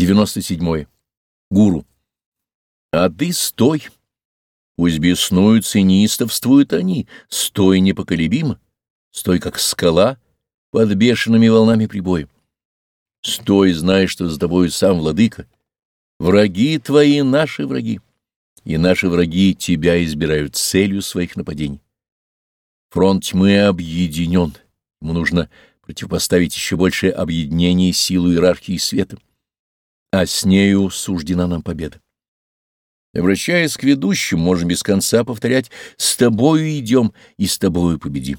97. Гуру. А ты стой. Пусть беснуются и неистовствуют они. Стой непоколебимо. Стой, как скала, под бешеными волнами прибоя. Стой, зная, что за тобою сам владыка. Враги твои — наши враги, и наши враги тебя избирают целью своих нападений. Фронт тьмы объединен, ему нужно противопоставить еще большее объединение силу иерархии света, а с нею суждена нам победа. Обращаясь к ведущим, можно без конца повторять «С тобою идем и с тобою победим».